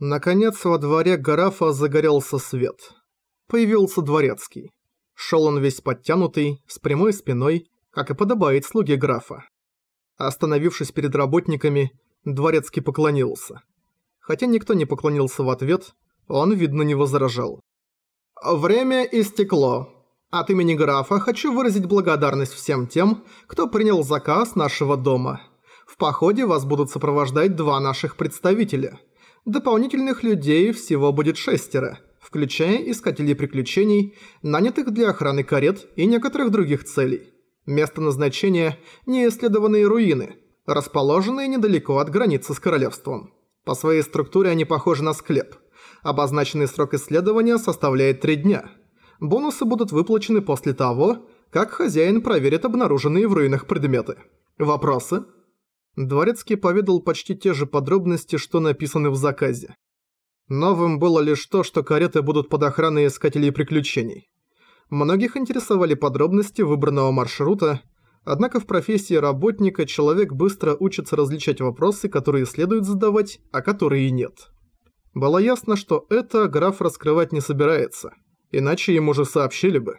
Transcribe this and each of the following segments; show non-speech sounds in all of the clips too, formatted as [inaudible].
Наконец во дворе Гарафа загорелся свет. Появился дворецкий. Шел он весь подтянутый, с прямой спиной, как и подобает слуге графа. Остановившись перед работниками, дворецкий поклонился. Хотя никто не поклонился в ответ, он, видно, не возражал. «Время истекло. От имени графа хочу выразить благодарность всем тем, кто принял заказ нашего дома. В походе вас будут сопровождать два наших представителя. Дополнительных людей всего будет шестеро, включая искателей приключений, нанятых для охраны карет и некоторых других целей. Место назначения – неисследованные руины, расположенные недалеко от границы с королевством. По своей структуре они похожи на склеп. Обозначенный срок исследования составляет три дня. Бонусы будут выплачены после того, как хозяин проверит обнаруженные в руинах предметы. Вопросы? Дворецкий поведал почти те же подробности, что написаны в заказе. Новым было лишь то, что кареты будут под охраной искателей приключений. Многих интересовали подробности выбранного маршрута, однако в профессии работника человек быстро учится различать вопросы, которые следует задавать, а которые нет. Было ясно, что это граф раскрывать не собирается, иначе ему же сообщили бы.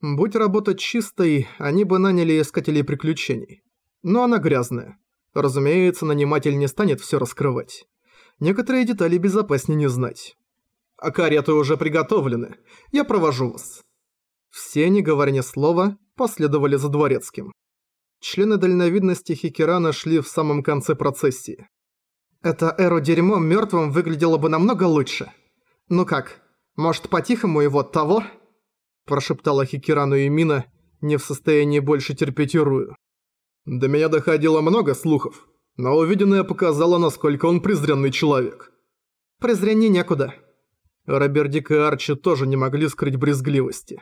Будь работа чистой, они бы наняли искателей приключений. Но она грязная. Разумеется, наниматель не станет все раскрывать. Некоторые детали безопаснее не знать. А кареты уже приготовлены. Я провожу вас. Все, не говоря ни слова, последовали за дворецким. Члены дальновидности Хикерана шли в самом конце процессии. Это эро-дерьмо мертвым выглядело бы намного лучше. Ну как, может по-тихому его того? Прошептала Хикерану и Мина, не в состоянии больше терпеть Ирую. До меня доходило много слухов, но увиденное показало, насколько он презренный человек. Презрение некуда. Робердик и Арчи тоже не могли скрыть брезгливости.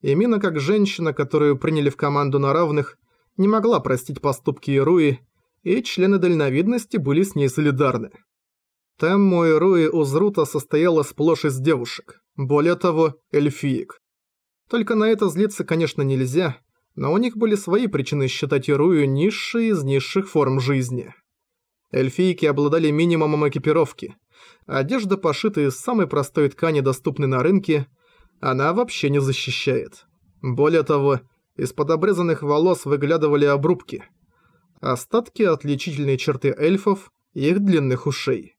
Эмина, как женщина, которую приняли в команду на равных, не могла простить поступки Ируи, и члены дальновидности были с ней солидарны. Теммо Ируи Узрута состояла сплошь из девушек, более того, эльфиек. Только на это злиться, конечно, нельзя, но у них были свои причины считать Ирую низшей из низших форм жизни. Эльфийки обладали минимумом экипировки. Одежда, пошита из самой простой ткани, доступной на рынке, она вообще не защищает. Более того, из-под обрезанных волос выглядывали обрубки. Остатки отличительной черты эльфов и их длинных ушей.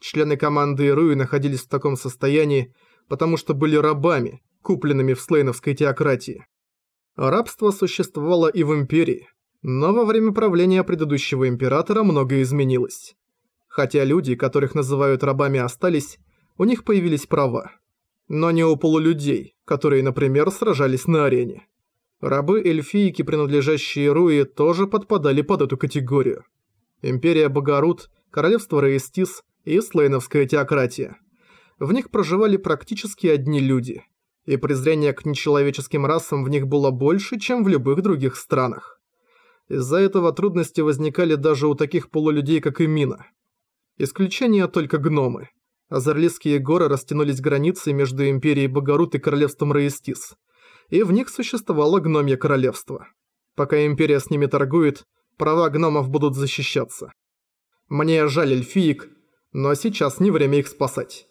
Члены команды Ируи находились в таком состоянии, потому что были рабами, купленными в слейновской теократии. Рабство существовало и в Империи, но во время правления предыдущего императора многое изменилось. Хотя люди, которых называют рабами, остались, у них появились права. Но не у полулюдей, которые, например, сражались на арене. Рабы-эльфийки, принадлежащие Руи, тоже подпадали под эту категорию. Империя Богорут, Королевство Раистис и Слейновская теократия. В них проживали практически одни люди – и презрение к нечеловеческим расам в них было больше, чем в любых других странах. Из-за этого трудности возникали даже у таких полулюдей, как и Мина. Исключение только гномы. Азарлийские горы растянулись границей между Империей Богорут и Королевством Раистис, и в них существовало гномье королевство. Пока Империя с ними торгует, права гномов будут защищаться. Мне жаль эльфиек, но сейчас не время их спасать.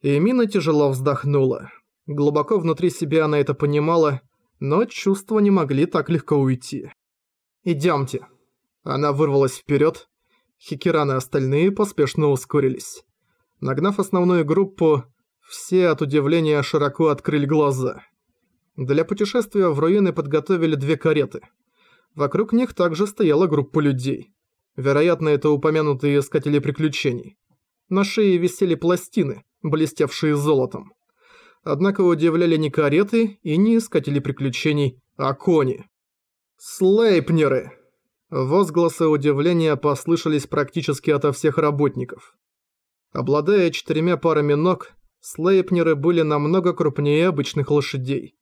И Мина тяжело вздохнула. Глубоко внутри себя она это понимала, но чувства не могли так легко уйти. «Идёмте». Она вырвалась вперёд. Хикеран и остальные поспешно ускорились. Нагнав основную группу, все от удивления широко открыли глаза. Для путешествия в руины подготовили две кареты. Вокруг них также стояла группа людей. Вероятно, это упомянутые искатели приключений. На шее висели пластины, блестевшие золотом. Однако удивляли не кареты и не искатели приключений, а кони. «Слейпнеры!» Возгласы удивления послышались практически ото всех работников. Обладая четырьмя парами ног, слейпнеры были намного крупнее обычных лошадей.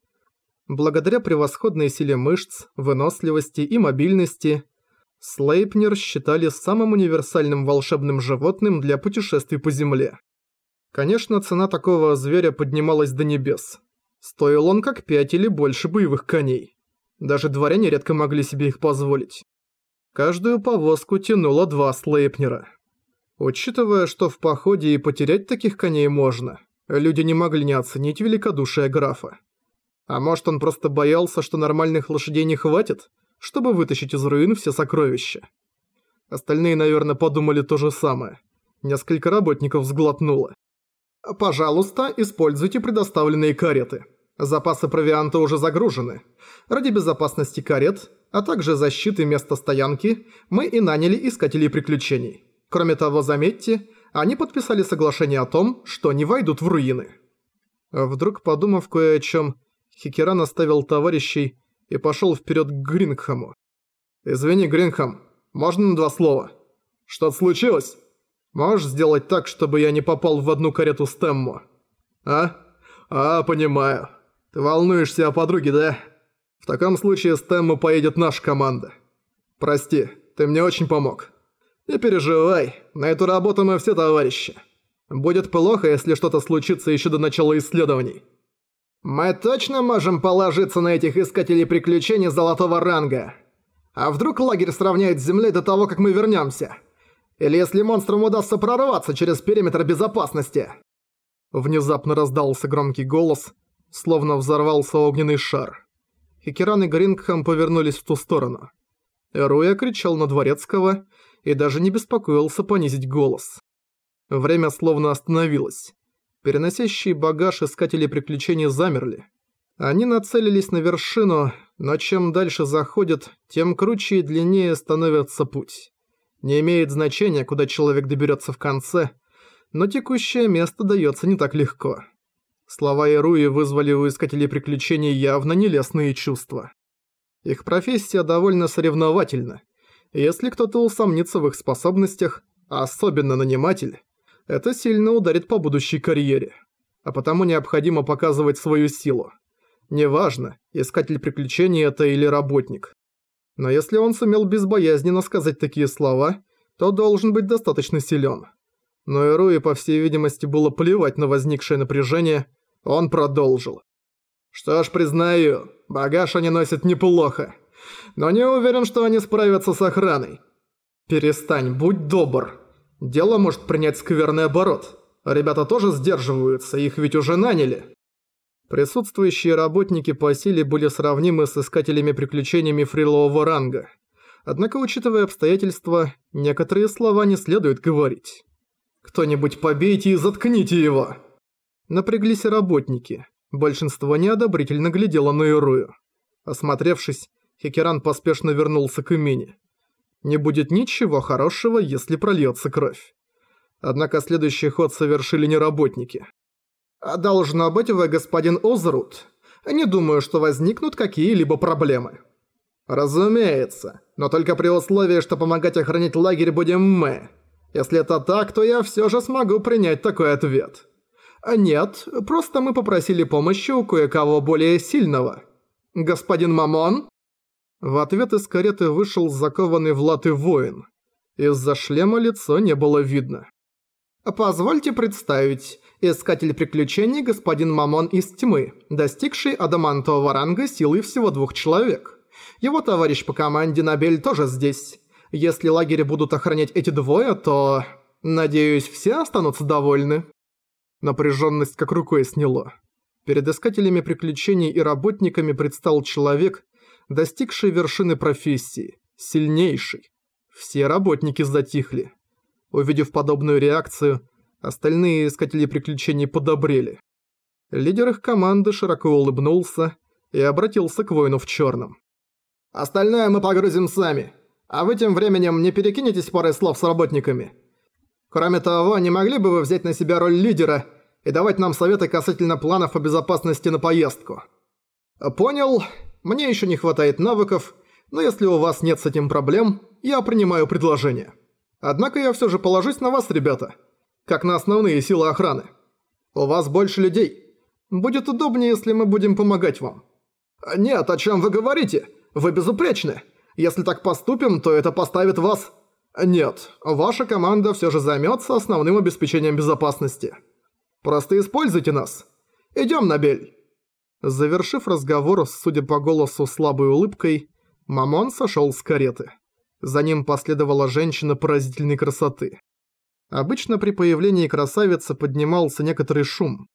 Благодаря превосходной силе мышц, выносливости и мобильности, слейпнер считали самым универсальным волшебным животным для путешествий по земле. Конечно, цена такого зверя поднималась до небес. Стоил он как пять или больше боевых коней. Даже дворяне редко могли себе их позволить. Каждую повозку тянуло два слейпнера. Учитывая, что в походе и потерять таких коней можно, люди не могли не оценить великодушие графа. А может он просто боялся, что нормальных лошадей не хватит, чтобы вытащить из руин все сокровища. Остальные, наверное, подумали то же самое. Несколько работников сглотнуло. «Пожалуйста, используйте предоставленные кареты. Запасы провианта уже загружены. Ради безопасности карет, а также защиты места стоянки, мы и наняли искателей приключений. Кроме того, заметьте, они подписали соглашение о том, что не войдут в руины». Вдруг, подумав кое о чем, Хикеран оставил товарищей и пошел вперед к Грингхаму. «Извини, Грингхам, можно на два слова? Что-то случилось? Можешь сделать так, чтобы я не попал в одну карету с Теммо? А? А, понимаю. Ты волнуешься о подруге, да? В таком случае с Теммо поедет наша команда. Прости, ты мне очень помог. Не переживай, на эту работу мы все товарищи. Будет плохо, если что-то случится еще до начала исследований. Мы точно можем положиться на этих искателей приключений золотого ранга. А вдруг лагерь сравняет с землей до того, как мы вернемся? Или если монстрам удастся прорваться через периметр безопасности?» Внезапно раздался громкий голос, словно взорвался огненный шар. Хикеран и Грингхэм повернулись в ту сторону. Эруя кричал на Дворецкого и даже не беспокоился понизить голос. Время словно остановилось. Переносящие багаж искатели приключений замерли. Они нацелились на вершину, но чем дальше заходят, тем круче и длиннее становится путь. Не имеет значения, куда человек доберется в конце, но текущее место дается не так легко. Слова Ируи вызвали у искателей приключений явно нелестные чувства. Их профессия довольно соревновательна. Если кто-то усомнится в их способностях, особенно наниматель, это сильно ударит по будущей карьере. А потому необходимо показывать свою силу. Неважно, искатель приключений это или работник. Но если он сумел безбоязненно сказать такие слова, то должен быть достаточно силен. Но Ируи, по всей видимости, было плевать на возникшее напряжение, он продолжил. «Что ж, признаю, багаж они носят неплохо, но не уверен, что они справятся с охраной. Перестань, будь добр. Дело может принять скверный оборот. Ребята тоже сдерживаются, их ведь уже наняли». Присутствующие работники по силе были сравнимы с искателями приключениями фрилового ранга. Однако, учитывая обстоятельства, некоторые слова не следует говорить. «Кто-нибудь побейте и заткните его!» Напряглись работники. Большинство неодобрительно глядело на Ирую. Осмотревшись, Хекеран поспешно вернулся к имени. Не будет ничего хорошего, если прольется кровь. Однако следующий ход совершили не работники. «Должно быть вы господин Озрут. Не думаю, что возникнут какие-либо проблемы». «Разумеется, но только при условии, что помогать охранять лагерь будем мы. Если это так, то я всё же смогу принять такой ответ». «Нет, просто мы попросили помощи у кое-кого более сильного». «Господин Мамон?» В ответ из кареты вышел закованный в латы воин. Из-за шлема лицо не было видно. «Позвольте представить, искатель приключений господин Мамон из тьмы, достигший адамантового ранга силой всего двух человек. Его товарищ по команде Набель тоже здесь. Если лагерь будут охранять эти двое, то... Надеюсь, все останутся довольны». Напряженность как рукой сняло. Перед искателями приключений и работниками предстал человек, достигший вершины профессии, сильнейший. Все работники затихли. Увидев подобную реакцию, Остальные искатели приключений подобрели. Лидер их команды широко улыбнулся и обратился к воину в черном. «Остальное мы погрузим сами, а вы тем временем не перекинетесь парой слов с работниками. Кроме того, не могли бы вы взять на себя роль лидера и давать нам советы касательно планов по безопасности на поездку?» «Понял. Мне еще не хватает навыков, но если у вас нет с этим проблем, я принимаю предложение. Однако я все же положусь на вас, ребята» как на основные силы охраны. У вас больше людей. Будет удобнее, если мы будем помогать вам». «Нет, о чем вы говорите? Вы безупречны. Если так поступим, то это поставит вас...» «Нет, ваша команда все же займется основным обеспечением безопасности. Просто используйте нас. Идем, Набель». Завершив разговор, судя по голосу слабой улыбкой, Мамон сошел с кареты. За ним последовала женщина поразительной красоты. Обычно при появлении красавицы поднимался некоторый шум.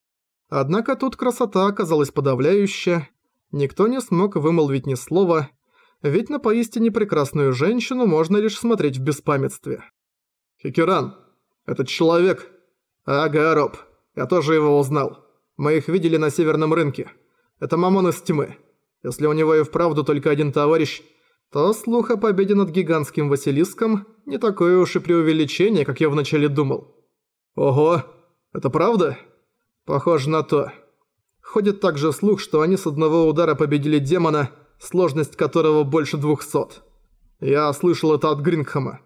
Однако тут красота оказалась подавляющая, никто не смог вымолвить ни слова, ведь на поистине прекрасную женщину можно лишь смотреть в беспамятстве. «Хикеран, этот человек...» «Ага, Роб, я тоже его узнал. Мы их видели на северном рынке. Это Мамон из тьмы. Если у него и вправду только один товарищ, то слух о победе над гигантским Василиском не такое уж и преувеличение, как я вначале думал. Ого, это правда? Похоже на то. Ходит также слух, что они с одного удара победили демона, сложность которого больше двухсот. Я слышал это от Грингхэма.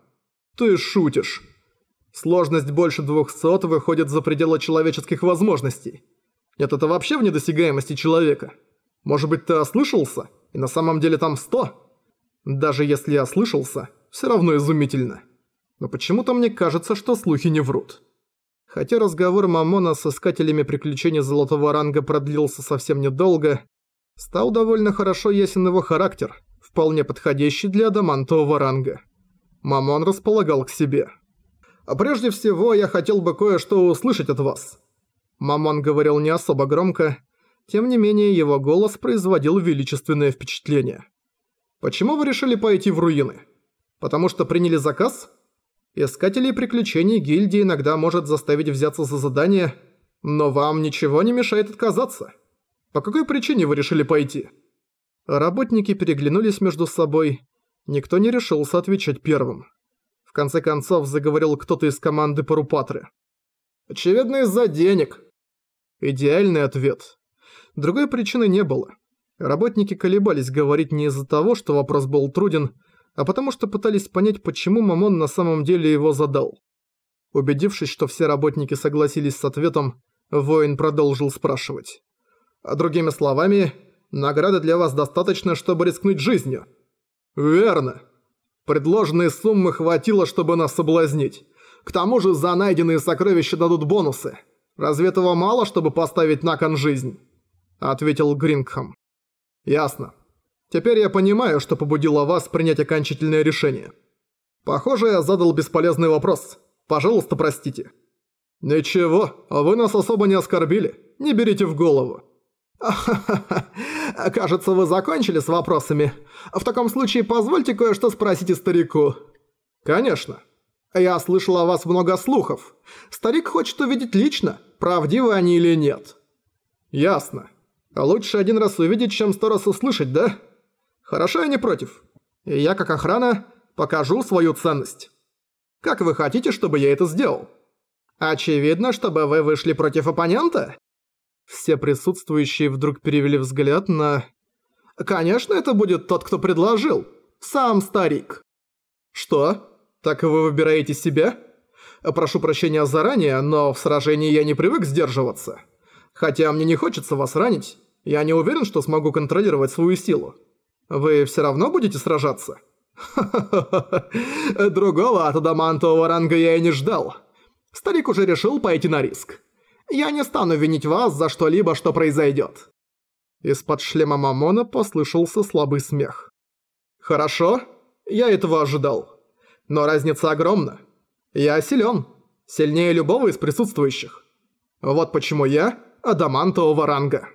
Ты шутишь. Сложность больше двухсот выходит за пределы человеческих возможностей. Нет, это вообще в недосягаемости человека. Может быть, ты ослышался, и на самом деле там сто? Даже если ослышался, все равно изумительно. Но почему-то мне кажется, что слухи не врут. Хотя разговор Мамона с искателями приключений золотого ранга продлился совсем недолго, стал довольно хорошо ясен его характер, вполне подходящий для адамантового ранга. Мамон располагал к себе. «А прежде всего я хотел бы кое-что услышать от вас». Мамон говорил не особо громко, тем не менее его голос производил величественное впечатление. «Почему вы решили пойти в руины? Потому что приняли заказ?» Искателей приключений гильдии иногда может заставить взяться за задание, но вам ничего не мешает отказаться. По какой причине вы решили пойти?» Работники переглянулись между собой. Никто не решился отвечать первым. В конце концов заговорил кто-то из команды Парупатры. «Очевидно, из-за денег». Идеальный ответ. Другой причины не было. Работники колебались говорить не из-за того, что вопрос был труден, а потому что пытались понять, почему Мамон на самом деле его задал. Убедившись, что все работники согласились с ответом, воин продолжил спрашивать. «А другими словами, награды для вас достаточно, чтобы рискнуть жизнью?» «Верно. Предложенной суммы хватило, чтобы нас соблазнить. К тому же за найденные сокровища дадут бонусы. Разве этого мало, чтобы поставить на кон жизнь?» Ответил Грингхэм. «Ясно. Теперь я понимаю, что побудило вас принять окончательное решение. Похоже, я задал бесполезный вопрос. Пожалуйста, простите. Ничего, вы нас особо не оскорбили. Не берите в голову. [laughs] Кажется, вы закончили с вопросами. В таком случае позвольте кое-что спросить и старику. Конечно. Я слышал о вас много слухов. Старик хочет увидеть лично, правдивы они или нет. Ясно. Лучше один раз увидеть, чем сто раз услышать, да? Хорошо, я не против. И я, как охрана, покажу свою ценность. Как вы хотите, чтобы я это сделал? Очевидно, чтобы вы вышли против оппонента? Все присутствующие вдруг перевели взгляд на... Конечно, это будет тот, кто предложил. Сам старик. Что? Так вы выбираете себя? Прошу прощения заранее, но в сражении я не привык сдерживаться. Хотя мне не хочется вас ранить, я не уверен, что смогу контролировать свою силу. Вы все равно будете сражаться? [laughs] Другого от адамантового ранга я и не ждал. Старик уже решил пойти на риск. Я не стану винить вас за что-либо, что произойдет. Из-под шлема Мамона послышался слабый смех. Хорошо, я этого ожидал. Но разница огромна. Я силен, сильнее любого из присутствующих. Вот почему я адамантового ранга.